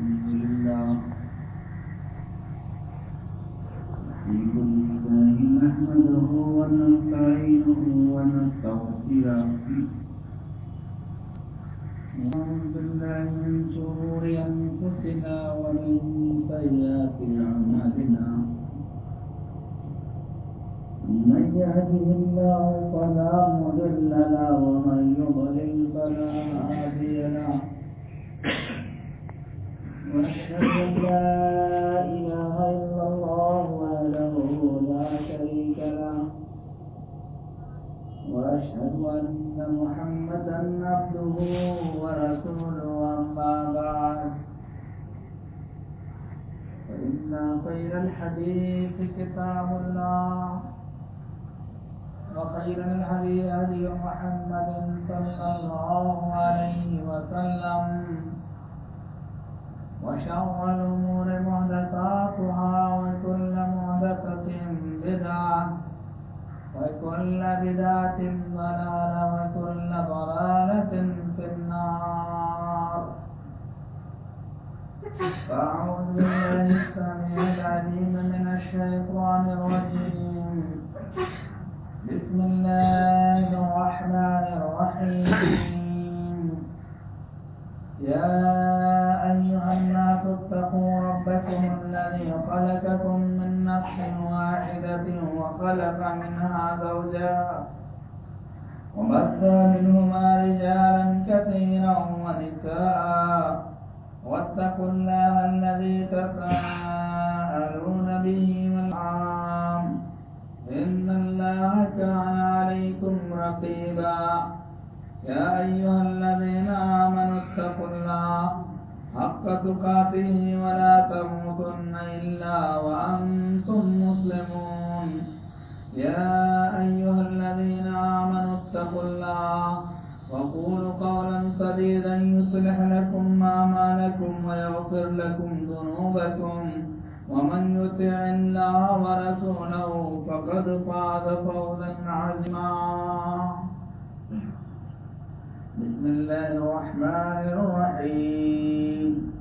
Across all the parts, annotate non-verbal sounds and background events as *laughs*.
الحمد لله الله نحمده ونستعينه ونستغفره. ونعوذ بالله من شرور ومن سيئات من يهده الله فلا مضل له ومن يضلل فلا هادي له واشهد ان لا اله الا الله وحده لا شريك له محمدا عبده ورسوله بعد خير الحديث كتاب الله وخير الهدي هدي محمد صلى الله عليه وسلم وشر الأمور محدثاتها وكل محدثة بدعة وكل بدعة ضلالة وكل ضلالة في النار. فأعوذ بالله السميع العليم من الشيطان الرجيم. بسم الله الرحمن الرحيم. يا أيها الناس اتقوا ربكم الذي خلقكم من نفس واحدة وخلق منها زوجها وبث منهما رجالا كثيرا ونساء واتقوا الله الذي تساءلون به والأرحام إن الله كان عليكم رقيبا يا أيها الذين آمنوا اتقوا الله حق تقاته ولا تموتن إلا وأنتم مسلمون. يا أيها الذين آمنوا اتقوا الله وقولوا قولا سديدا يصلح لكم أعمالكم ويغفر لكم ذنوبكم. ومن يطع الله ورسوله فقد فاز فوزا عظيما. بسم الله الرحمن الرحيم.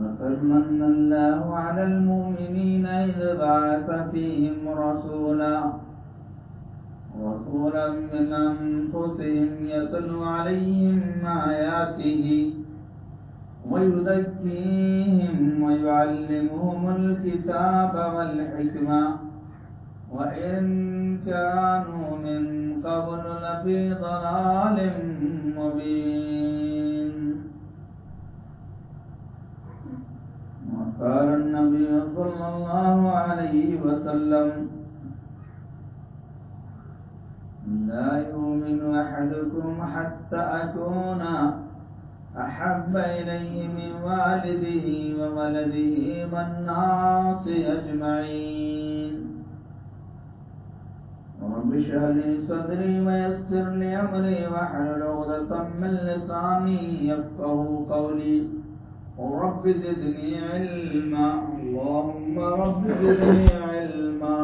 لقد من الله على المؤمنين إذ بعث فيهم رسولا. رسولا من أنفسهم يتلو عليهم آياته ويزكيهم ويعلمهم الكتاب والحكمة. وإن كانوا من قبل لفي ضلال مبين. وقال النبي صلى الله عليه وسلم، لا يؤمن أحدكم حتى أكون أحب إليه من والده وولده والناس أجمعين رب اشرح لي صدري ويسر لي أمري واحلل عقدة من لساني يفقه قولي. رب زدني علما. اللهم رب زدني علما.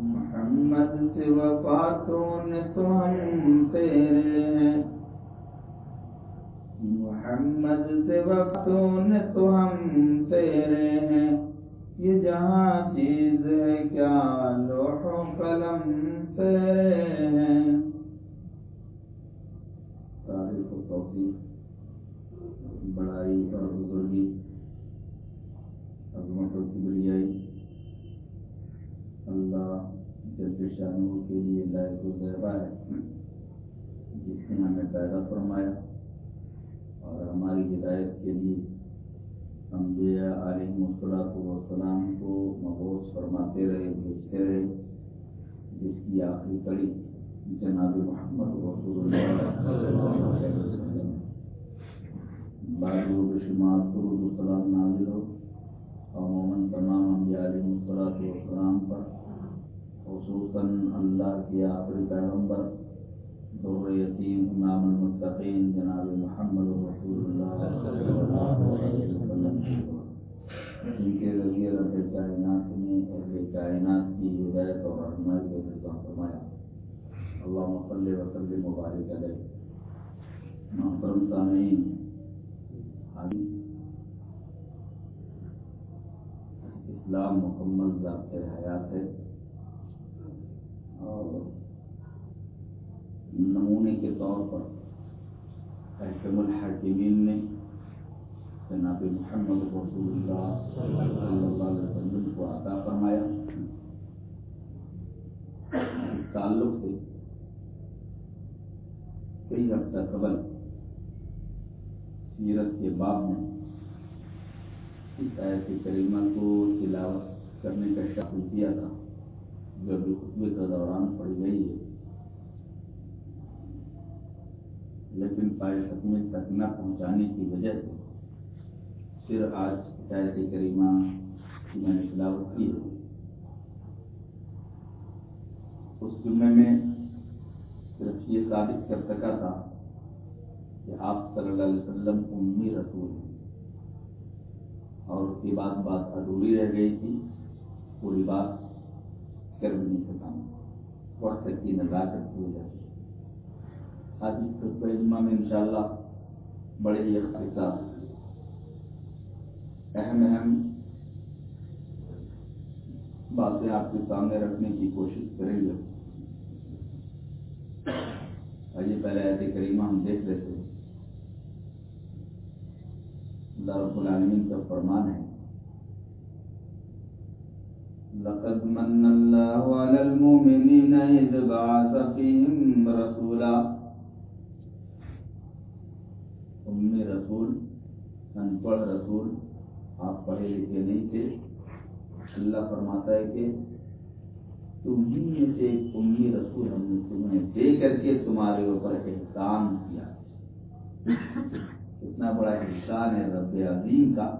محمد سے وفاتوں نے تو ہم تیرے ہیں. محمد سے وقتوں نے تو ہم تیرے ہیں۔ یہ جہاں چیز ہے، کیا لوح و قلم تیرے ہیں؟ تاریخ و توفیق بڑائی اور بزرگی۔ عظمت و کبریائی، اللہ جب شانوں کے لیے لائق و زیبا ہے، جس نے ہمیں پیدا فرمایا۔ اور ہماری ہدایت کے لیے انبیاء علیہ مصلاۃ والسلام کو مبوس فرماتے رہے، بھیجتے رہے، جس کی آخری کڑی جناب محمد رسول اللہ علیہ وسلم۔ بازو بشمار درود السلام نازل ہو عموماً تمام انبیاء علیہ مصلاۃ والسلام پر، خصوصاً اللہ کے آخری پیغمبر در یتیم امام المتقین جناب محمد رسول اللہ صلی اللہ علیہ وسلم. جن کے ذریعے رب کائنات نے اہل کائنات کی ہدایت اور رہنمائی کو انتظام فرمایا۔ اللہ مسلم وسلم مبارک علیہ۔ محترم سامعین اسلام مکمل ضابط حیات ہے۔ اور نمونے کے طور پر احکم الحاکمین نے جناب محمد رسول اللہ صلی اللہ علیہ وسلم کو عطا فرمایا۔ اس تعلق سے کئی ہفتہ قبل سیرت کے باب میں اس آیت کریمہ کو تلاوت کرنے کا شکل کیا تھا، جو ابھی خطبے کا دوران پڑی گئی ہے۔ لیکن پائے حکمت تک نہ پہنچانے کی وجہ سے پھر آج آیت کریمہ کی میں نے تلاوت کی ہے۔ اس جمعے میں صرف یہ ثابت کر سکا تھا کہ آپ صلی اللہ علیہ وسلم امی رسول ہیں۔ اور اس کی بات بات ادھوری رہ گئی تھی، پوری بات کر بھی نہیں سکا وقت کی نزاکت کی وجہ سے آج اس خطبہ جمعہ میں انشاءاللہ بڑے ہی اختصار اہم اہم باتیں آپ کے سامنے رکھنے کی کوشش کریں گے۔ آئیے پہلے ایسے کریمہ ہم دیکھ لیتے ہیں۔ اللہ رب العالمین کا فرمان ہے۔ لقد من الله على المؤمنين إذ بعث فيهم رسولا۔ ام رسول ان پڑھ رسول، آپ پڑھے لکھے نہیں تھے۔ اللہ فرماتا ہے کہ تمہیں میں سے امی رسول ہم نے تمہیں دے کر کے تمہارے اوپر احسان کیا۔ اتنا بڑا احسان ہے رب عظیم کا۔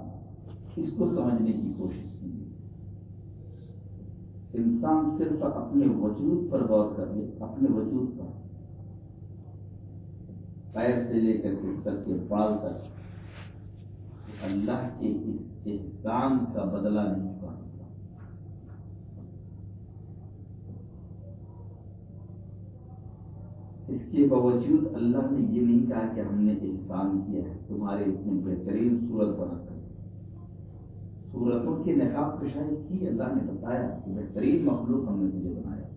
اس کو سمجھنے کی کوشش کی انسان صرف اپنے وجود پر غور کر لے، اپنے وجود پر۔ پیر سے لے کر کے سر کے پال تک اللہ کے اس احسان کا بدلہ نہیں چکا اس کے باوجود اللہ نے یہ نہیں کہا کہ ہم نے احسان کیا ہے، تمہارے اتنے بہترین صورت بنا کر۔ صورتوں کی نقاب کشائی کی اللہ نے بتایا کہ بہترین مخلوق ہم نے تجھے بنایا،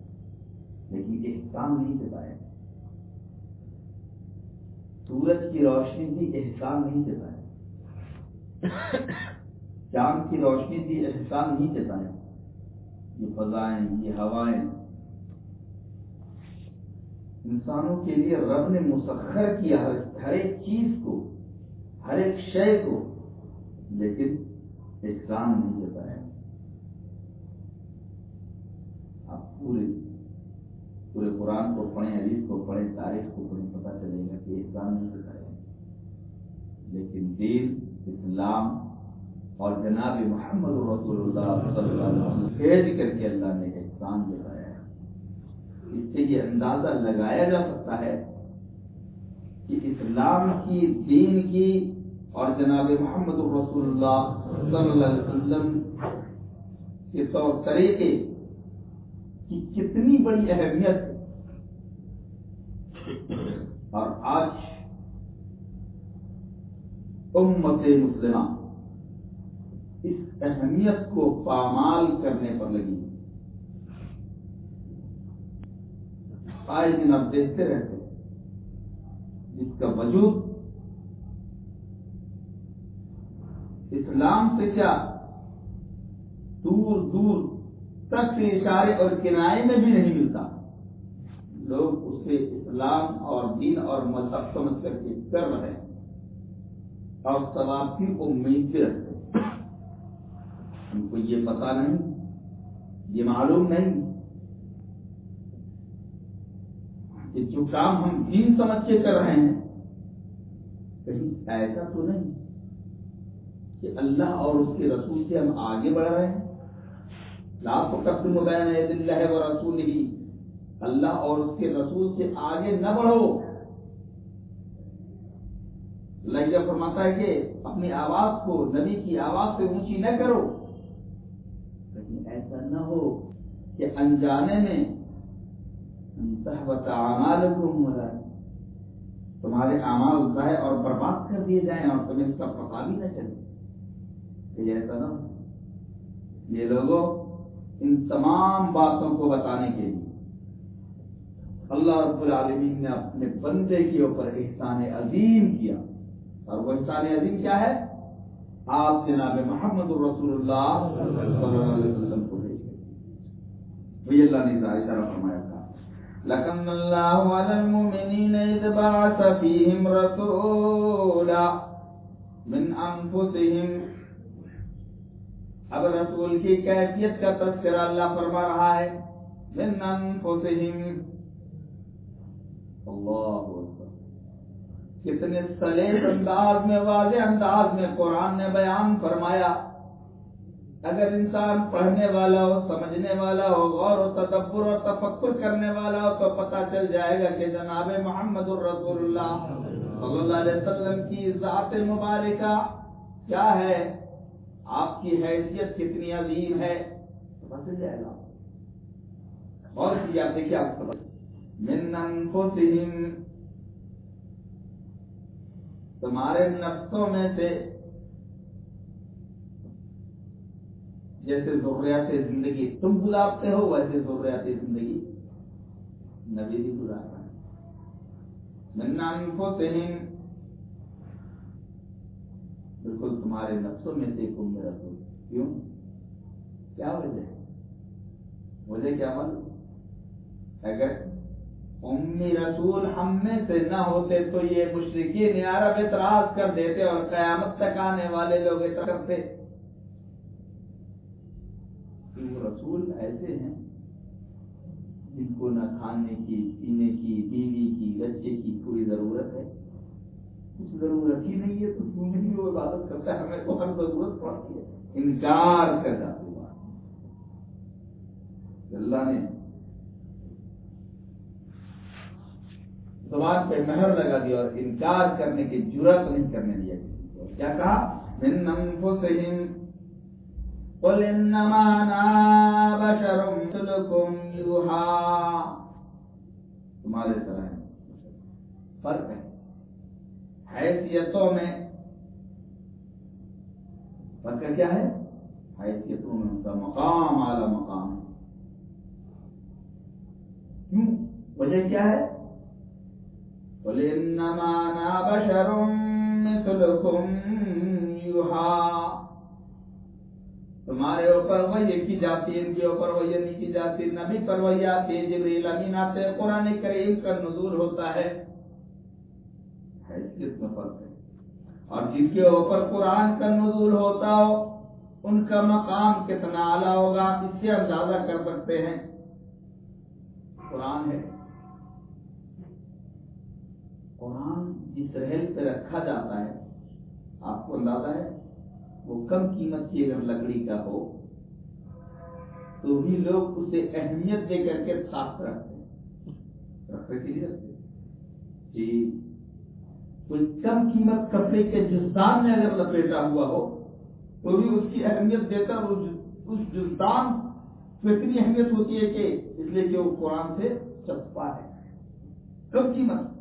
لیکن احسان نہیں جتایا۔ سورج کی روشنی بھی احسان نہیں جتایا *laughs* چاند کی روشنی بھی احسان نہیں جتایا یہ فضائیں یہ ہوائیں۔ انسانوں کے لیے رب نے مسخر کیا ہر ایک چیز کو ہر ایک شے کو لیکن احسان نہیں جتایا آپ پورے پورے قرآن کو پڑھیں، حدیث کو پڑھیں، تاریخ کو پڑھیں، پتہ چلے گا کہ احسان نہیں جتایا لیکن دین، اسلام اور جناب محمد رسول اللہ صلی اللہ علیہ وسلم بھیج کر کے اللہ نے احسان جتایا ہے۔ اس سے یہ اندازہ لگایا جا سکتا ہے کہ اسلام کی، دین کی اور جناب محمد رسول اللہ صلی اللہ علیہ وسلم کے طور طریقے کی کتنی بڑی اہمیت اور آج امت مسلمہ اس اہمیت کو پامال کرنے پر لگی۔ آئے دن آپ دیکھتے رہتے جس کا وجود اسلام سے کیا دور دور تک سے اشارے اور کنارے میں بھی نہیں ملتا۔ لوگ اسے اسلام اور دین اور مذہب سمجھ کر کے کر رہے ہیں۔ اور ثواب کی امید بھی رکھتے ان کو یہ پتا نہیں، یہ معلوم نہیں کہ جو کام ہم دین سمجھ کے کر رہے ہیں کہیں ایسا تو نہیں کہ اللہ اور اس کے رسول سے ہم آگے بڑھ رہے ہیں۔ لاپ قسم بین اللہ و رسول ہی اللہ اور اس کے رسول سے آگے نہ بڑھو۔ اللہ فرماتا ہے کہ اپنی آواز کو، نبی کی آواز سے اونچی نہ کرو۔ کہیں ایسا نہ ہو کہ انجانے میں تمہارے اعمال ضائع اور برباد کر دیے جائیں اور تمہیں اس کا پتا بھی نہ چلے۔ کہ ایسا نہ ہو۔ یہ لوگوں، ان تمام باتوں کو بتانے کے لیے۔ اللہ رب العالمین نے اپنے بندے کے اوپر احسان عظیم کیا۔ اور وہ احسان عظیم کیا ہے؟ آپ جناب محمد الرسول اللہ صلی اللہ علیہ وسلم کو بھیج وہی اللہ نے اشارہ فرمایا تھا۔ لكن الله على المؤمنين إذ بعث فيهم رسولا من أنفسهم اب رسول کی کیفیت کا تذکرہ اللہ فرما رہا ہے۔ من انفسهم اللہ کتنے سلیس انداز میں، واضح انداز میں قرآن نے بیان فرمایا، اگر انسان پڑھنے والا ہو، سمجھنے والا ہو، غور و تدبر اور تفکر کرنے والا ہو، تو پتہ چل جائے گا کہ جناب محمد الرسول اللہ صلی اللہ علیہ وسلم کی ذات مبارکہ کیا ہے؟ آپ کی حیثیت کتنی عظیم ہے؟ پتہ چل جائے گا۔ اور کیا، دیکھیے آپ من انفسہم تمہارے نفسوں میں سے جیسے ضروریات زندگی تم گزارتے ہو، ویسے ضروریات زندگی نبی بھی گزارتا ہے۔ ننا انفسہم بالکل تمہارے نفسوں میں سے کم میرا تو کیوں؟ کیا وجہ ہے؟ وجہ کیا معلوم اگر امی رسول ہم میں سے نہ ہوتے تو یہ مشرقین عرب اعتراض کر دیتے اور قیامت تک آنے والے لوگ اعتراض کرتے۔ رسول ایسے ہیں جن کو نہ کھانے کی، پینے کی، بیوی کی، بچے کی کوئی ضرورت ہے۔ کچھ ضرورت ہی نہیں ہے، تو کیوں نہیں وہ عبادت کرتا ہے، ہمیں تو ہر ضرورت پڑتی ہے۔ انکار کر جاتے اللہ نے زبان پہ مہر لگا دیا اور انکار کرنے کی جرت نہیں کرنے دیا کیا کہا؟ من انفسہم۔ قل انما انا بشر مثلکم یوحا۔ تمہارے طرح ہے۔ فرق ہے۔ حیثیتوں میں فرق کیا ہے؟ حیثیتوں میں ان کا مقام اعلی مقام ہے۔ کیوں؟ وجہ کیا ہے؟ قل انما انا بشر مثلکم یوحا تمہارے اوپر وہی کی جاتی ان کے اوپر وہی نہیں کی جاتی، نبی پر وہی آتی ہے، جبریل امین آتے قرآن کریم کا نزول ہوتا ہے۔ حیثیت میں فرق ہے۔ اور جن کے اوپر قرآن کا نزول ہوتا ہو، ان کا مقام کتنا اعلیٰ ہوگا، اس سے اندازہ کر سکتے ہیں۔ قرآن ہے۔ قرآن جس رحل پہ رکھا جاتا ہے، آپ کو اندازہ ہے، وہ کم قیمت کی اگر لکڑی کا ہو، تو بھی لوگ اسے اہمیت دے کر کے ساتھ رکھتے ہیں۔ رکھتے کے لیے رکھتے؟ جی۔ کوئی کم قیمت کپڑے کے جزدان میں اگر لپیٹا ہوا ہو، تو بھی اس کی اہمیت دیتا اس جزدان کو اتنی اہمیت ہوتی ہے کہ اس لیے کہ وہ قرآن سے چپا ہے۔ کم قیمت۔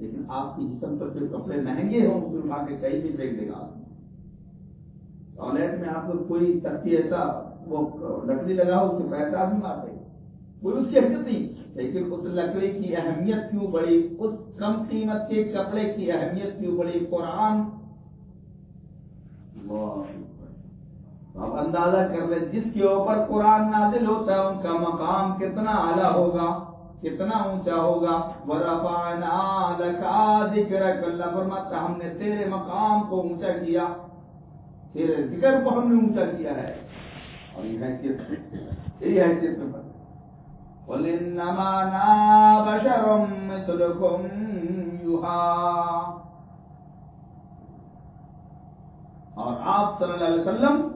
لیکن آپ کی جسم پر جو کپڑے مہنگے ہوں اس اٹھا کے کہیں بھی پھینک دے گا ٹوائلٹ میں آپ کو کوئی تختی ایسا وہ لکڑی لگا ہو اس کے پیسہ بھی مار دے کوئی اس کی اہمیت نہیں۔ لیکن اس لکڑی کی اہمیت کیوں بڑی؟ اس کم قیمت کے کپڑے کی اہمیت کیوں بڑی؟ قرآن۔ آپ اندازہ کر لیں، جس کے اوپر قرآن نازل ہوتا ہے، ان کا مقام کتنا اعلیٰ ہوگا؟ کتنا اونچا ہوگا؟ ورفعنا لك ذکرک اللہ فرماتا ہم نے تیرے مقام کو اونچا کیا۔ تیرے ذکر کو ہم نے اونچا کیا ہے۔ اور یہ حیثیت یہی حیثیت میں بتا قل انما انا بشر مثلكم يوحى۔ اور آپ صلی اللہ علیہ وسلم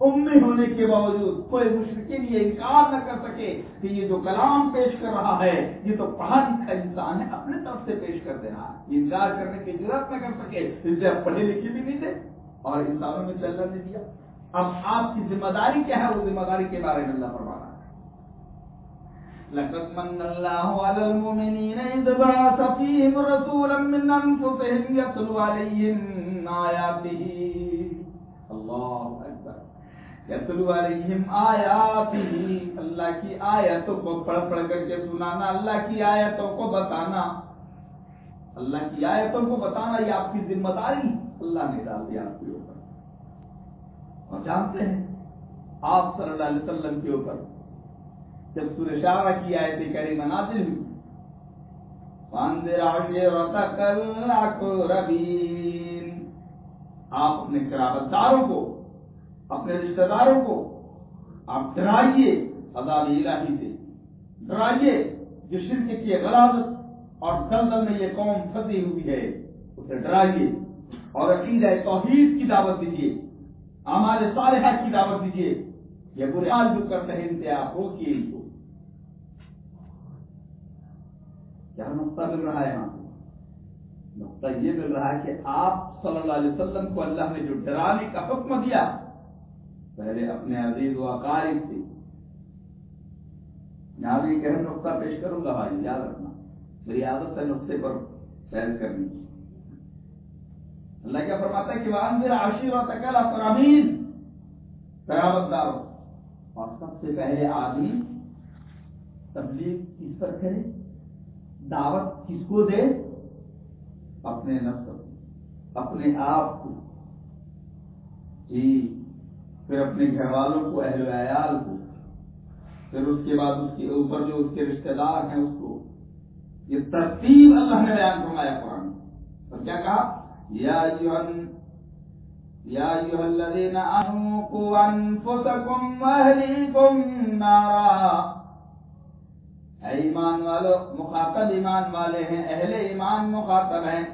امی ہونے کے باوجود کوئی مشرقین یہ انکار نہ کر سکے کہ یہ جو کلام پیش کر رہا ہے، یہ تو پڑھا لکھا انسان ہے، اپنے طرف سے پیش کر دے رہا ہے انکار کرنے کی ضرورت نہ کر سکے، اس سے آپ پڑھے لکھے بھی نہیں تھے اور انسانوں میں چلنا نہیں دیا۔ اب آپ کی ذمہ داری کیا ہے؟ وہ ذمہ داری کے بارے میں اللہ فرما رہا ہے۔ لقد من الله على المؤمنين إذ بعث فيهم رسولا من أنفسهم يتلو عليهم آياته الله أكبر يتلو عليهم آياته اللہ کی آیتوں کو پڑھ پڑھ کر کے سنانا، اللہ کی آیتوں کو بتانا۔ اللہ کی آیتوں کو بتانا، یہ آپ کی ذمہ داری۔ اللہ نے ڈال دیا آپ کے اوپر۔ اور جانتے ہیں، آپ صلی اللہ علیہ وسلم کے اوپر۔ جب سورہ شاہ کی آیت کریمہ نازل ہوئی آپ اپنے قرابت داروں کو اپنے رشتہ داروں کو۔ آپ ڈرائیے، عذاب الہی سے۔ ڈرائیے، جو شرک کی غلاظت اور دلدل میں یہ قوم پھنسی ہوئی ہے، اسے ڈرائیے۔ اور عقیدہ توحید کی دعوت دیجیے ہمارے صالحہ کی دعوت دیجیے یہ برے حال جو کرتے ہیں انتہا ہو کیے ان کو۔ کیا نقطہ مل رہا ہے یہاں؟ نقطہ یہ مل رہا ہے کہ آپ صلی اللہ علیہ وسلم کو اللہ نے جو ڈرانے کا حکم دیا پہلے اپنے عزیز و اقارب سے۔ یہاں بھی ایک اہم نقطہ پیش کروں گا، بھائی، یاد رکھنا۔ میری عادت ہے نقطے پر بحث کرنی۔ اللہ کیا فرماتا ہے کہ وانذر عشیرتک الاقربین قیامت دارو اور سب سے پہلے آدمی تبلیغ کس پر کرے؟ دعوت کس کو دے؟ اپنے نفس اپنے آپ کو۔ جی۔ پھر اپنے گھر والوں کو، اہل عیال کو، پھر اس کے بعد اس کے اوپر جو اس کے رشتہ دار ہیں، اس کو۔ یہ ترتیب اللہ نے بیان فرمایا قرآن اور کیا کہا؟ یا یا ایوہ الذین آمنوا قوا انفسکم واہلیکم نارا۔ اے ایمان والو، مخاطب ایمان والے ہیں، اہل ایمان مخاطب ہیں۔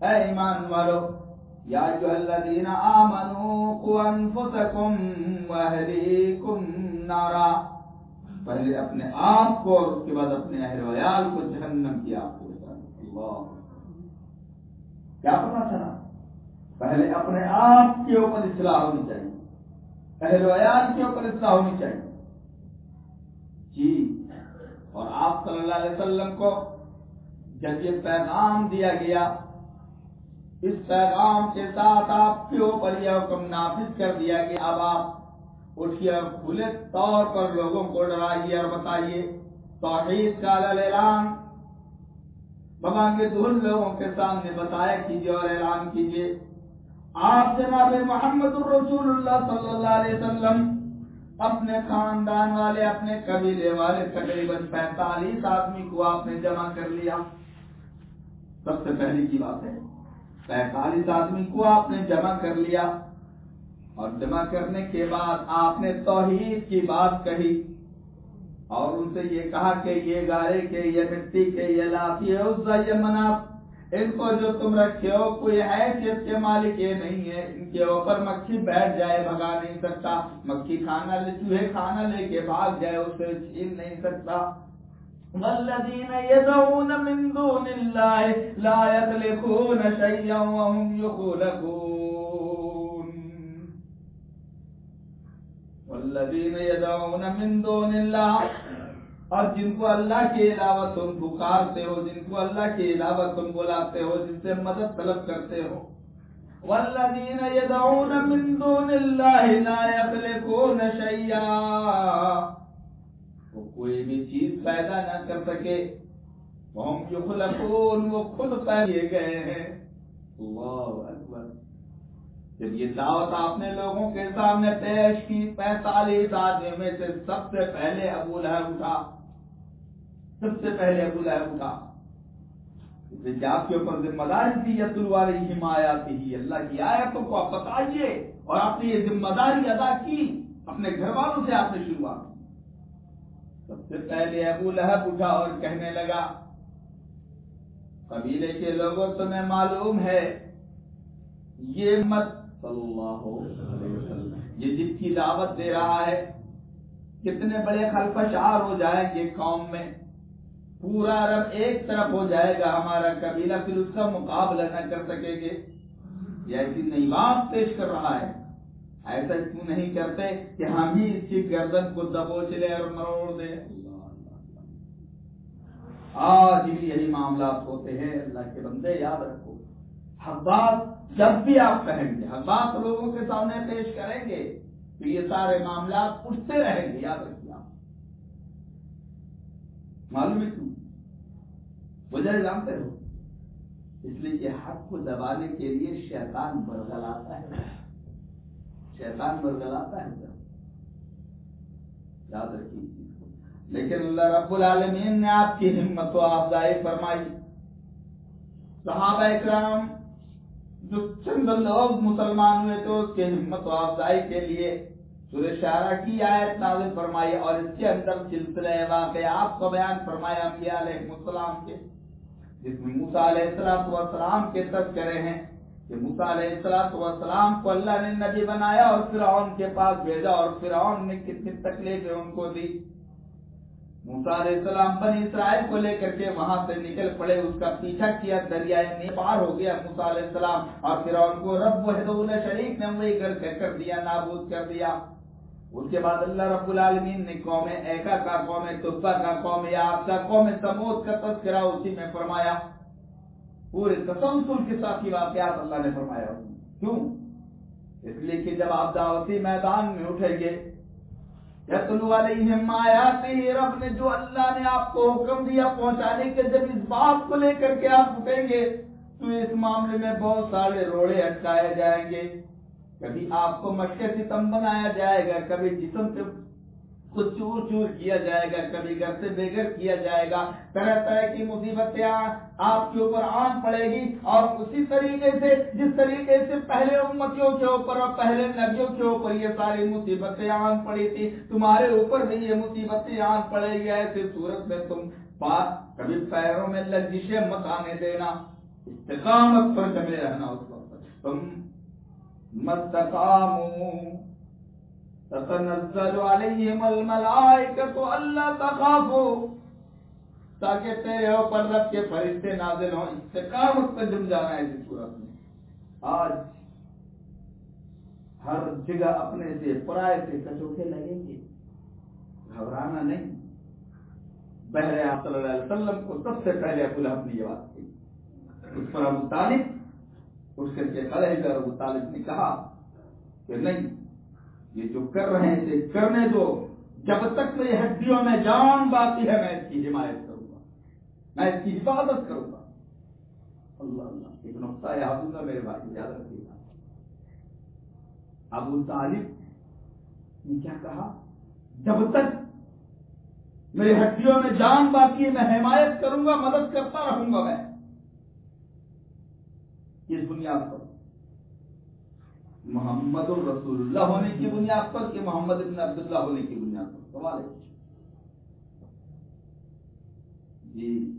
اے ایمان والو یا ایوہ الذین آمنوا قوا انفسکم واہلیکم نارا۔ پہلے اپنے آپ کو اور اس کے بعد اپنے اہل ویال کو جہنم کی آپ کو اللہ۔ کیا پتا چلا پہلے اپنے آپ کے اوپر اصلاح ہونی چاہیے۔ اہل ویال کے اوپر اصلاح ہونی چاہیے۔ جی۔ اور آپ صلی اللہ علیہ وسلم کو جب یہ پیغام دیا گیا اس پیغام کے ساتھ آپ کے اوپر یہ حکم نافذ کر دیا کہ اب آپ اٹھیے کھلے طور پر لوگوں کو ڈرائیے اور بتائیے۔ توحید کا اعلان بمانگے دھل لوگوں کے سامنے بتایا کیجیے اور اعلان کیجیے آپ جناب محمد الرسول اللہ صلی اللہ علیہ وسلم، اپنے خاندان والے، اپنے قبیلے والے تقریباً پینتالیس آدمی کو آپ نے جمع کر لیا۔ سب سے پہلی کی بات ہے پینتالیس آدمی کو آپ نے جمع کر لیا اور جمع کرنے کے بعد آپ نے توحید کی بات کہی اور ان سے یہ کہا کہ یہ گارے کے، یہ مٹی کے، یہ لاتی ہے یہ مناف ان کو جو تم رکھے ہو، کوئی حیثیت کے مالک یہ نہیں ہے، ان کے اوپر مکھی بیٹھ جائے، بھگا نہیں سکتا، مکھی کھانا لے، چوہے کھانا لے کے بھاگ جائے، اسے چھین نہیں سکتا۔ والذین يدعون من دون الله لا يخلقون شيئا وهم يخلقون والذین يدعون من دون الله اور جن کو اللہ کے علاوہ تم پکارتے ہو، جن کو اللہ کے علاوہ تم بلاتے ہو، جن سے مدد طلب کرتے ہو۔ والذین يدعون من دون الله لا يخلقون شيئا کوئی بھی چیز پیدا نہ کر سکے۔ ہم یخلقون وہ خود پیدا گئے ہیں۔ اللہ اکبر۔ جب یہ دعوت آپ نے لوگوں کے سامنے پیش کی، پینتالیس آدمی میں سے سب سے پہلے ابو لہب اٹھا۔ سب سے پہلے ابو لہب اٹھا۔ آپ کے اوپر ذمہ داری تھی یت والی حمایات ہی۔ اللہ کی آیتوں کو آپ بتائیے اور آپ نے یہ ذمہ داری ادا کی۔ اپنے گھر والوں سے آپ نے شروعات سب سے پہلے ابو لہب اٹھا اور کہنے لگا، قبیلے کے لوگوں تمہیں معلوم ہے، یہ مت صلی اللہ علیہ وسلم، یہ جس کی دعوت دے رہا ہے، کتنے بڑے خلفشار ہو جائیں گے قوم میں، پورا عرب ایک طرف ہو جائے گا، ہمارا قبیلہ پھر اس کا مقابلہ نہ کر سکے گے۔ یہ ایسی نئی بات پیش کر رہا ہے۔ ایسا کیوں نہیں کرتے کہ ہم ہی اس کی گردن کو دبوچ لے اور مروڑ دے آج بھی یہی معاملات ہوتے ہیں، اللہ کے بندے یاد رکھو۔ حق بات جب بھی آپ کہیں گے حق بات لوگوں کے سامنے پیش کریں گے، تو یہ سارے معاملات اٹھتے رہیں گے، یاد رکھیے آپ۔ معلوم ہے کیوں؟ وجہ جانتے ہو اس لیے کہ حق کو دبانے کے لیے شیطان برگل آتا ہے۔ شیطان برگل آتا ہے یاد رکھیے لیکن اللہ رب العالمین نے آپ کی ہمت و افزائی فرمائی۔ صحابہ اکرام جو چند لوگ مسلمان ہوئے تو اس کے ہمت و افزائی کے لیے سورہ شارہ کی آیت نازل فرمائی اور اس کے اندر سلسلہ واقعات کو بیان فرمایا انبیاء علیہ السلام کے، جس میں موسیٰ علیہ السلام کے تذکرے ہیں۔ کہ موسیٰ علیہ السلام کو اللہ نے نبی بنایا اور فرعون کے پاس بھیجا اور فرعون نے کتنی تکلیفیں ان کو دی۔ موسیٰ علیہ السلام بنی اسرائیل کو لے کر کے وہاں سے نکل پڑے، اس کا پیچھا کیا دریائے نے پار ہو گیا موسیٰ علیہ السلام اور فرعون کو رب وحدہ شریک نے وہی کر کے کر دیا، نابود کر دیا۔ اس کے بعد اللہ رب العالمین نے قوم ایکا کا، قوم تبا کا، قوم یاد کا، قوم سمود کا تذکرہ اسی میں فرمایا۔ پورے تسلسل کے ساتھ ہی واقعات اللہ نے فرمایا۔ کیوں؟ اس لیے کہ جب آپ دعوتی میدان میں اٹھیں گے، یتلو علیہم آیاتی، رب نے جو اللہ نے آپ کو حکم دیا پہنچانے کے جب اس بات کو لے کر کے آپ اٹھیں گے، تو اس معاملے میں بہت سارے روڑے اٹکائے جائیں گے۔ کبھی آپ کو مشق ستم بنایا جائے گا، کبھی جسم سے کو چور چور کیا جائے گا، کبھی گھر سے بے گھر کیا جائے گا۔ طرح طرح کی مصیبتیں آپ کے اوپر آن پڑے گی اور اسی طریقے سے، جس طریقے سے پہلے امتیوں کے اوپر اور پہلے نبیوں کے اوپر یہ ساری مصیبتیں آن پڑی تھی، تمہارے اوپر بھی یہ مصیبتیں آن پڑے گی۔ ایسے صورت میں تم بات کبھی پیروں میں لگزشیں مت آنے دینا، استقامت پر جمے رہنا اس وقت۔ تم مستقاموں تتنزل علیہم الملائکۃ اللہ تخافوا. تاکہ تیرے اوپر رب کے فرشتے نازل ہوں. استقامت پہ جم جانا ہے اس صورت میں. آج ہر جگہ اپنے سے پرائے سے کچوکے لگیں گے. گھبرانا نہیں. بہر آپ صلی اللہ علیہ وسلم کو سب سے پہلے ابو لہب نے یہ بات کی. اس پر ابو طالب، اس کر کے کھڑے ابو طالب نے کہا کہ نہیں یہ جو کر رہے ہیں، اسے کرنے دو۔ جب تک میری ہڈیوں میں جان باقی ہے، میں اس کی حمایت کروں گا۔ میں اس کی حفاظت کروں گا۔ اللہ اللہ، ایک نقطہ یاد دوں میرے بھائی، یاد رکھیے گا۔ ابو طالب نے کیا کہا؟ جب تک میری ہڈیوں میں جان باقی ہے، میں حمایت کروں گا، مدد کرتا رہوں گا میں۔ اس بنیاد پر محمد الرسول اللہ ہونے کی بنیاد پر کہ محمد ابن عبداللہ ہونے کی بنیاد پر؟ سوال ہے۔ جی۔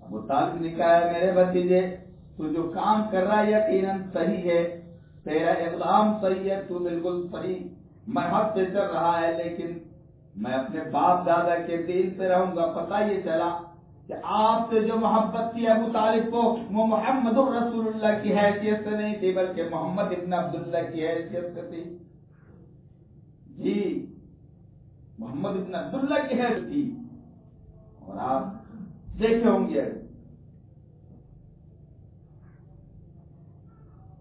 ابو طالب نے کہا ہے، میرے بتیجے تو جو کام کر رہا ہے یقیناً صحیح ہے، تیرا اقدام صحیح ہے، تو بالکل صحیح مرحب سے چل رہا ہے، لیکن میں اپنے باپ دادا کے دین سے رہوں گا، پتہ یہ چلا کہ آپ سے جو محبت تھی ابو طالب کو، وہ محمد الرسول اللہ کی حیثیت سے نہیں تھی، بلکہ محمد ابن عبداللہ کی حیثیت سے تھی۔ جی محمد ابن عبداللہ کی حیثیت تھی۔ اور آپ دیکھے ہوں گے۔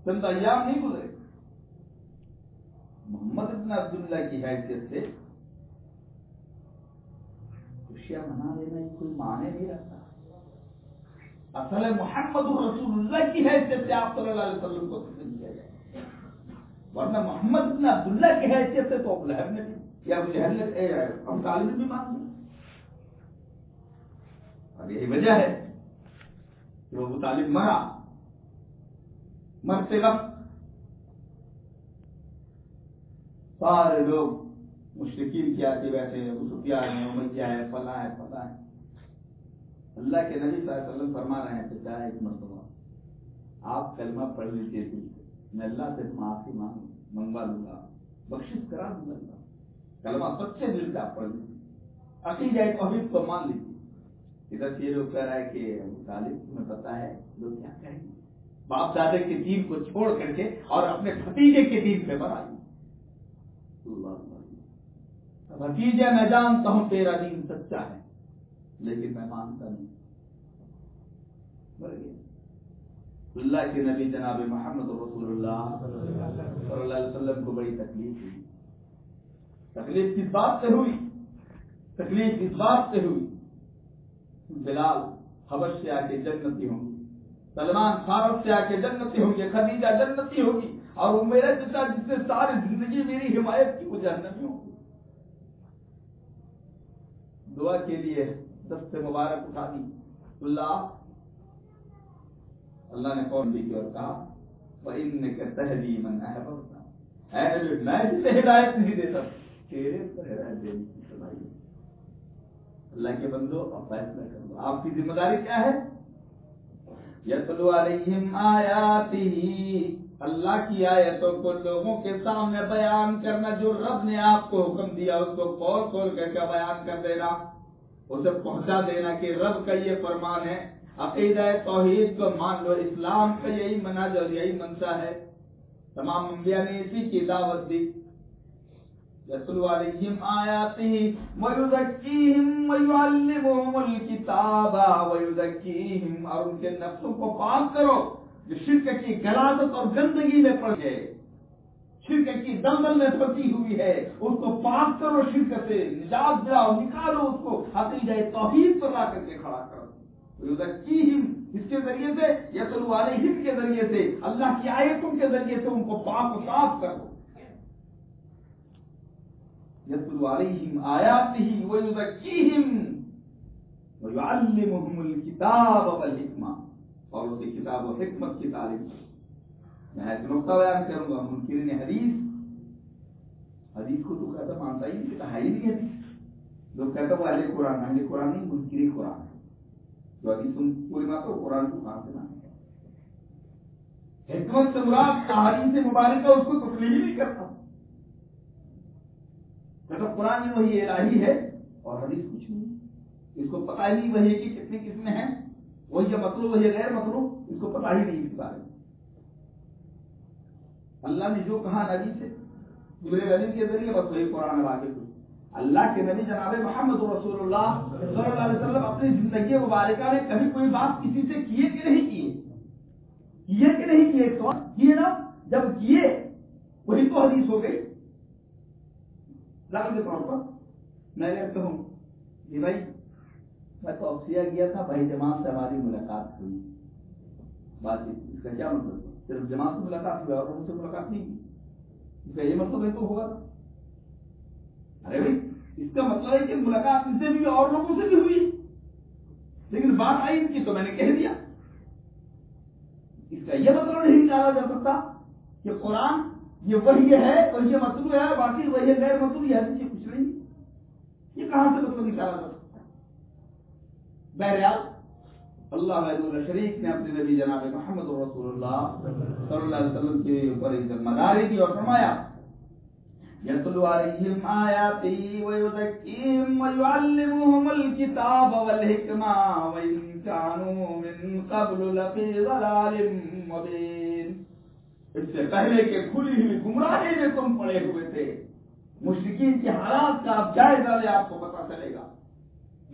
چند ایام نہیں گزرے۔ محمد ابن عبداللہ کی حیثیت سے خوشیاں منا لینا کوئی معنی نہیں رکھتا اصل محمد رسول اللہ کی حیثیت سے آپ صلی اللہ علیہ وسلم کو پسند کیا جائے۔ ورنہ محمد بن عبداللہ کی حیثیت سے تو ابو لہب نے بھی یا ابو جہل نے ابو طالب نے بھی مان لیا اور یہی وجہ ہے کہ ابو طالب مرا۔ مرتے وقت سارے لوگ مشرقین کیا کے بیٹھے ہیں، ابو سفیان ہے امیہ ہے، فلاں ہے فلاں ہے اللہ کے نبی صلی اللہ علیہ وسلم فرما رہے ہیں کہ چاہے ایک مرتبہ، آپ کلمہ پڑھ لیجیے تھے میں اللہ سے معافی مانگ منگوا لوں گا بخش کرا دوں گا اللہ۔ کلمہ سچے دل سے آپ پڑھ لیجیے عقیدہ ایک توحید کو مان لیجیے ادھر سے یہ لوگ کہہ رہا ہے کہ طالب، تمہیں پتا ہے، لوگ کیا کہیں گے؟ باپ دادے کے دین کو چھوڑ کر کے اور اپنے بھتیجے کے دین پہ بنائی بھتیجے میں جانتا ہوں تیرا دین سچا ہے، لیکن میں مانتا نہیں۔ اللہ کے نبی جناب محمد رسول اللہ صلی اللہ علیہ وسلم کو بڑی تکلیف ہوئی۔ تکلیف کس بات سے ہوئی؟ تکلیف اس بات سے ہوئی؟ بلال حبش سے آ کے جنتی ہوں سلمان فاروق سے آ کے جنتی ہوں گے خدیجہ جنتی ہوگی اور وہ میرے پتا جس سے ساری زندگی میری حمایت کی، وہ جنتی ہوں گی۔ دعا کے لیے دست مبارک اٹھا دی۔ اللہ اللہ نے کون دی اور کہا وہ ان کے تحری من ہے میں جسے ہدایت نہیں دیتا۔ تیرے پر ہدایت دینے کی صلاحیت اللہ کے بندو اب فیصلہ کر دو۔ آپ کی ذمہ داری کیا ہے؟ یتلو علیہم آیاتی اللہ کی آیتوں کو لوگوں کے سامنے بیان کرنا جو رب نے آپ کو حکم دیا، اس کو کھول کھول کر کے بیان کر دینا، اسے پہنچا دینا کہ رب کا یہ فرمان ہے۔ عقیدہ توحید کو مان لو، اسلام کا یہی مناج اور یہی منشا ہے۔ تمام انبیاء نے اسی کی دعوت دی۔ یتلو علیہم آیاتی ویزکیہم ویعلمہم الکتاب ویزکیہم اور ان کے نفسوں کو پاک کرو۔ جو شرک کی گلاست اور گندگی میں پڑ گئے۔ شرک کی دلدل میں پھنسی ہوئی ہے۔ اس کو پاک کرو شرک سے، نجات دلاؤ، نکالو اس کو۔ عقیدہ توحید پر لا کر کے کھڑا کرو۔ ویزکیہم اس کے ذریعے سے، یتلو علیہم کے ذریعے سے، اللہ کی آیتوں کے ذریعے سے ان کو پاک و صاف کرو۔ يتلو عليهم آياته ويزكيهم ويعلمهم الكتاب والحكمة اور اسے کتاب و حکمت کی تعلیم میں ایک نقطہ بیان کروں گا، منکرین حدیث۔ حدیث کو تو کہتا مانتا ہی نہیں ہے ہی نہیں حدیث۔ لوگ کہتا وہ اہل قرآن اہل قرآن نہیں منکری قرآن ہے جو حدیث تم پوری بات ہو، قرآن کو کہاں سے مانے حکمت سے مراد احادیث مبارکہ اس کو تسلیم نہیں کرتا۔ مطلب قرآن وہی الہی ہے اور حدیث کچھ نہیں۔ اس کو پتا ہی نہیں وہی کہ کتنی قسمیں ہیں۔ وہی مطلوب وہی غیر مطلوب اس کو پتا ہی نہیں اس بارے میں۔ اللہ نے جو کہا نبی سے جبریل علی کے ذریعے، بس وہی قرآن آگے کچھ اللہ کے نبی جناب محمد رسول اللہ صلی اللہ علیہ وسلم اپنی زندگی مبارکہ نے کبھی کوئی بات کسی سے کیے کہ نہیں کیے؟ کیے کہ نہیں کیے؟ تو کیے نا، جب کیے، وہی تو حدیث ہو گئی۔ لفظ کے طور پر میں نے کہوں جی بھائی میں تو افسیا گیا تھا، بھائی جماعت سے ہماری ملاقات ہوئی۔ بات اس کا کیا مطلب صرف جماعت سے ملاقات ہوئی اور لوگوں سے ملاقات نہیں کی اس کا یہ مطلب ہے تو ہوگا ارے بھائی، اس کا مطلب ہے کہ ملاقات ان سے بھی اور لوگوں سے بھی ہوئی۔ لیکن بات آئی ان کی تو میں نے کہہ دیا۔ اس کا یہ مطلب نہیں نکالا جا سکتا کہ قرآن یہ وہی ہے اور یہ مطلوب ہے، باقی وہی غیر مطلوب یہ کچھ نہیں۔ یہ کہاں سے مطلب نکالا جا سکتا بہرحال اللہ علیہ شریف نے اپنے نبی جناب محمد رسول اللہ صلی اللہ علیہ وسلم کے اوپر ایک ذمہ داری دی اور فرمایا، یتلو علیہم آیاتی ویزکیہم ویعلمہم الکتاب والحکمہ وإن كانوا من قبل لفی ضلال مبین۔ اس سے پہلے کہ کھلی ہوئی گمراہی میں تم پڑے ہوئے تھے مشرقین کے حالات کا آپ جائزہ لے آپ کو پتا چلے گا۔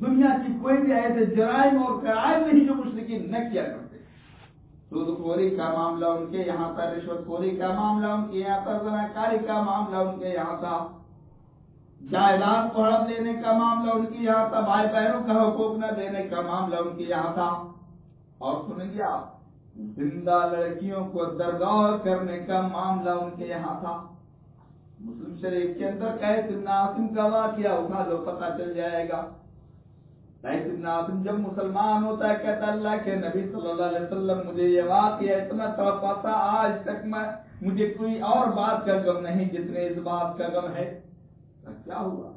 دنیا کی کوئی بھی ایسے جرائم اور کرائم نہیں جو مشرقین نہ کیا کرتے۔ سود خوری کا معاملہ ان کے یہاں تھا، رشوت خوری کا معاملہ ان کے یہاں تھا زنا کاری کا معاملہ ان کے یہاں تھا۔ جائیداد کو ہڑپ لینے کا معاملہ ان کے یہاں تھا، بھائی بہنوں کا حقوق نہ دینے کا معاملہ ان کے یہاں تھا۔ اور سنیں گے آپ زندہ لڑکیوں کو درگور کرنے کا معاملہ ان کے یہاں تھا۔ مسلم شریف کے اندر قیس ابن عاصم کا واقعہ اٹھا لو، پتہ چل جائے گا۔ جب مسلمان ہوتا ہے، کہتا اللہ کے نبی صلی اللہ علیہ وسلم، مجھے یہ واقعہ اتنا تڑپا تھا، آج تک میں، مجھے کوئی اور بات کا غم نہیں، جتنے اس بات کا غم ہے۔ کیا ہوا؟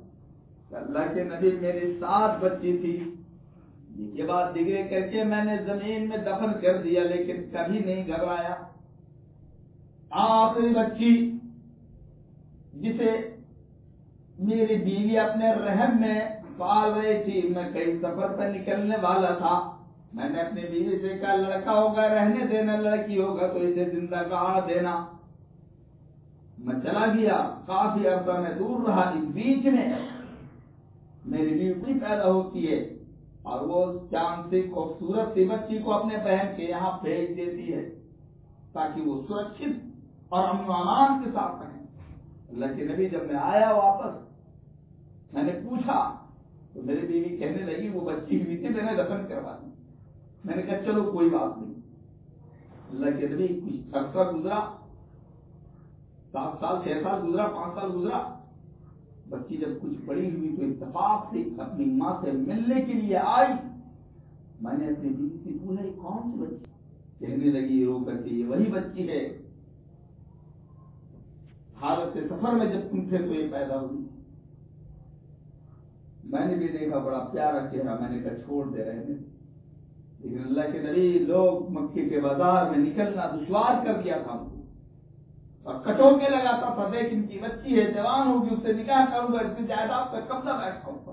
اللہ کے نبی میری سات بچی تھی۔ یہ بات ڈگرے کر کے میں نے زمین میں دفن کر دیا، لیکن کبھی نہیں گھبرایا۔ آخری بچی، جسے میری بیوی اپنے رحم میں پال رہی تھی، میں کئی سفر پر نکلنے والا تھا۔ میں نے اپنی بیوی سے کہا، لڑکا ہوگا، رہنے دینا، لڑکی ہوگا، تو اسے زندہ گاڑ دینا؟ میں چلا گیا۔ کافی عرصہ میں دور رہا۔ اس بیچ میں میری بیوی پیدا ہوتی ہے اور وہ چاند سی خوبصورت سی بچی کو اپنے بہن کے یہاں بھیج دیتی ہے تاکہ وہ سرکشت اور امن و امان کے ساتھ رہیں۔ اللہ کے نبی جب میں آیا واپس، میں نے پوچھا تو میری بیوی کہنے لگی، وہ بچی ہوئی تھی، میں نے دفن کروا دی۔ میں نے کہا، چلو کوئی بات نہیں۔ اللہ کے نبی کچھ عرصہ گزرا سات سال، چھ سال گزرا، پانچ سال گزرا۔ بچی جب کچھ بڑی ہوئی تو اتفاق سے، اپنی ماں سے ملنے کے لیے آئی۔ میں نے اپنی بیوی سے پوچھا، یہ کون سی بچی؟ کہنے لگی رو کر کے یہ وہی بچی ہے۔ حالت سفر میں جب تم تھے تو یہ پیدا ہوئی میں نے بھی دیکھا، بڑا پیارا چہرہ میں نے کہا، چھوڑ دے رہے ہیں۔ لیکن اللہ کے نبی لوگ مکے کے بازار میں نکلنا، دشوار کر دیا تھا۔ ہم کو اور کٹو کے لگاتا تھا، دیکھ ان کی بچی ہے، جوان ہوگی، اس سے نکاح کروں گا، اس کی جائیداد کا قبضہ بیٹھا ہوتا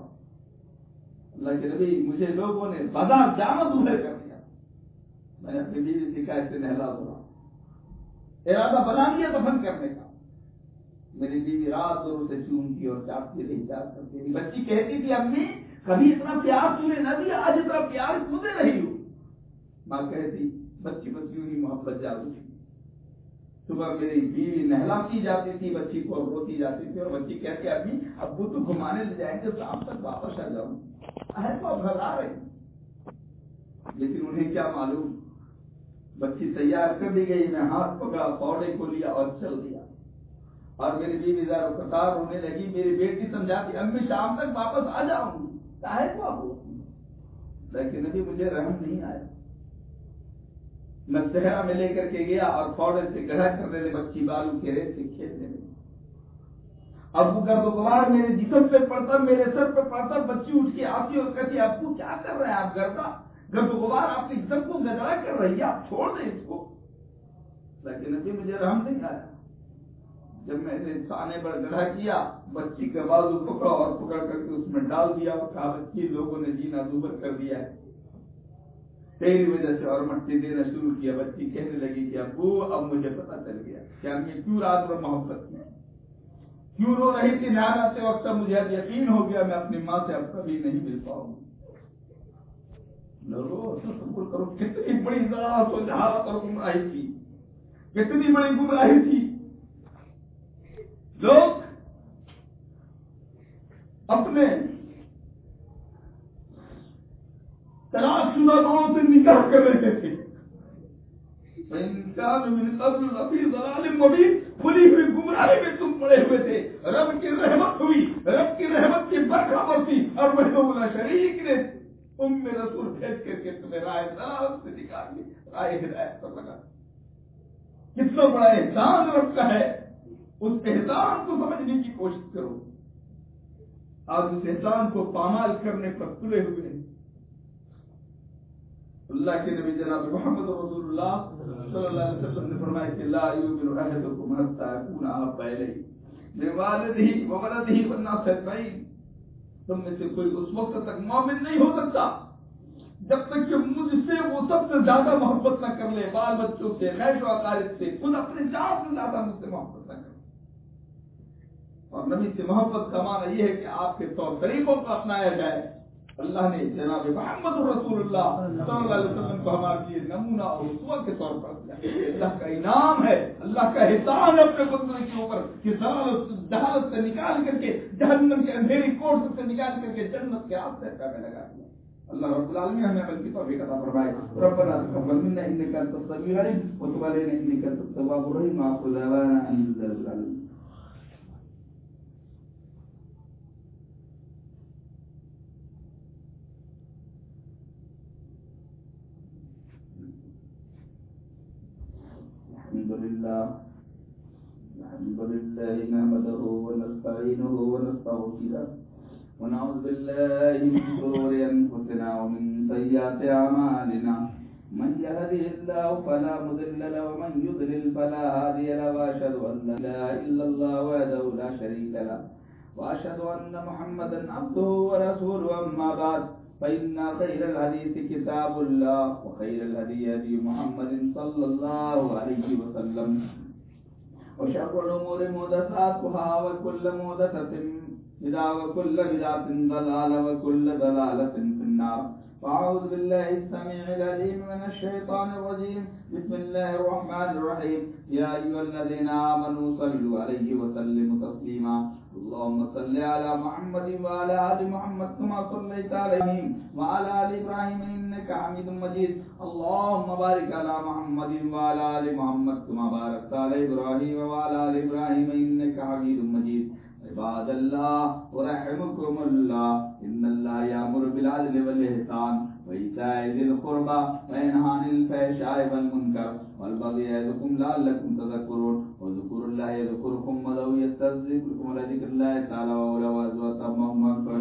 اللہ کے نبی، مجھے لوگوں نے بازار جانا دولہے کر دیا۔ میں نے اپنی بیوی سے کہا اسے نہلا دھلا ارادہ بنا لیا دفن کرنے کا۔ میری بیوی رات دور سے چومتی اور چاپتی رہی چاپ کرتی رہی بچی کہتی تھی، امی کبھی اتنا پیار تم نے نہ دیا، آج اتنا پیار کیوں دے رہی ہو؟ ماں کہتی، بچی بچیوں کی محبت جاتی تھی صبح میری بیوی نہلاتی جاتی تھی، بچی کو روتی جاتی تھی اور بچی کہتی، امی، ابو تو گھمانے لے جائیں گے، شام تک واپس آ جاؤں۔ ہے تو اب گھر آ رہے لیکن انہیں کیا معلوم؟ بچی تیار کر دی گئی میں ہاتھ پکڑا پودے کو لیا اور چل دیا۔ اور میری بیوی ذرا قطار ہونے لگی، میری بیٹی سمجھاتی امی شام تک واپس آ جاؤں چاہے کو لیکن ابھی مجھے رحم نہیں آیا۔ میں صحرا میں لے کر کے گیا اور فوڑے سے گڑھا کرنے لگے بچی بالو کے ریت سے کھیلنے لگی۔ ابو گرد غبار میرے جسم پہ پڑتا، میرے سر پہ پڑتا، بچی اٹھ کے آتی اور کہتی، ابو کیا کر رہے ہیں آپ گردا گرد غبار آپ کے جسم کو گدڑا کر رہی ہے، آپ چھوڑ دیں اس کو۔ لیکن ابھی مجھے رحم نہیں آیا۔ جب میں نے سانے پر گڑھا کیا، بچی کا بازو پکڑا اور پکڑ کر کے اس میں ڈال دیا اور کہا بچی لوگوں نے جینا دوبر کر دیا ہے۔ تیری وجہ سے اور مٹی دینا شروع کیا، بچی کہنے لگی کہ ابو، اب مجھے پتا چل گیا کہ میں کیوں رات بھر محبت میں کیوں رو رہی تھی نہ آتے وقت؟ مجھے اب یقین ہو گیا، میں اپنی ماں سے اب کبھی نہیں مل پاؤں تصور کرو، کتنی بڑی ذات و جہالت اور گمراہی تھی۔ کتنی بڑی گمراہی تھی۔ لوگ اپنے طلاق شدہ لوگوں سے نکاح کر رہے تھے۔ کھلی ہوئی گمراہی میں تم پڑے ہوئے تھے۔ رب کی رحمت ہوئی۔ رب کی رحمت کی برکھا برسی۔ اور میں شریک نے تم میں رسول بھیج کر کے تمہیں رائے دلال سے نکال لی رائے ہدایت پر لگا۔ کتنا بڑا احسان رب کا ہے۔ اس احسان کو سمجھنے کی کوشش کرو۔ آج اس احسان کو پامال کرنے پر تلے ہوئے ہیں۔ اللہ کے نبی جناب محمد رسول اللہ صلی اللہ علیہ وسلم نے فرمایا کہ لا یؤمن احدکم حتى يكون احب الیہ۔ لوالدہ وولدہ والناس اجمعین۔ تم میں سے کوئی اس وقت تک مومن نہیں ہو سکتا جب تک کہ مجھ سے وہ سب سے زیادہ محبت نہ کر لے۔ بال بچوں سے، خیش و اقارب سے، خود اپنے جان سے زیادہ مجھ سے محبت نہ کر اور نبی سے محبت کا معنی یہ ہے کہ آپ کے طور طریقوں کو اپنایا جائے۔ اللہ نے جناب محمد رسول اللہ صلی اللہ علیہ وسلم کو ہمارے لیے نمونہ اور رسوا کے طور پر اللہ کا انعام ہے، اللہ کا احسان ہے اپنے بندے کے اوپر کہ جہالت سے نکال کر کے، جہنم کے اندھیری کوٹ سے نکال کر کے جنت کے آپ سے میں لگا دیا۔ اللہ رب العالمین ہمیں عمل کی توفیق عطا فرمائے۔ ربنا تقبل منا انك انت السميع العليم، وتب علينا انك انت التواب الرحيم واخر دعوانا ان الحمد لله رب الحمد لله الحمد نحمده ونستعينه ونستغفره. ونعوذ بالله من شرور انفسنا ومن سيئات اعمالنا من يهده الله فلا مضل له ومن يضلل فلا هادي له. واشهد ان لا اله الا الله وحده لا شريك له. واشهد ان محمدا عبده ورسوله. اما بعد فإن خير الحديث كتاب الله وخير الهدي هدي محمد صلى الله عليه وسلم. وشر الأمور محدثاتها وكل محدثة بدعة وكل بدعة ضلالة وكل ضلالة في النار. فأعوذ بالله السميع العليم من الشيطان الرجيم. بسم الله الرحمن الرحيم. يا أيها الذين آمنوا صلوا عليه وسلموا تسليما. اللهم صل على محمد وعلى آل محمد كما صليت على عليهم وعلى آل إبراهيم إنك حميد مجيد. اللهم بارك على محمد وعلى آل محمد كما باركت على إبراهيم وعلى آل إبراهيم إنك حميد مجيد. عباد الله، ورحمكم الله. إن الله يأمر بالعدل والإحسان. وإيتاء ذي القربى وينهى عن الفحشاء والمنكر والبغي يعظكم لعلكم تذكرون واذكروا الله يذكركم ولو يستذكركم ولذكر الله تعالى وأولى وأزواج أكبر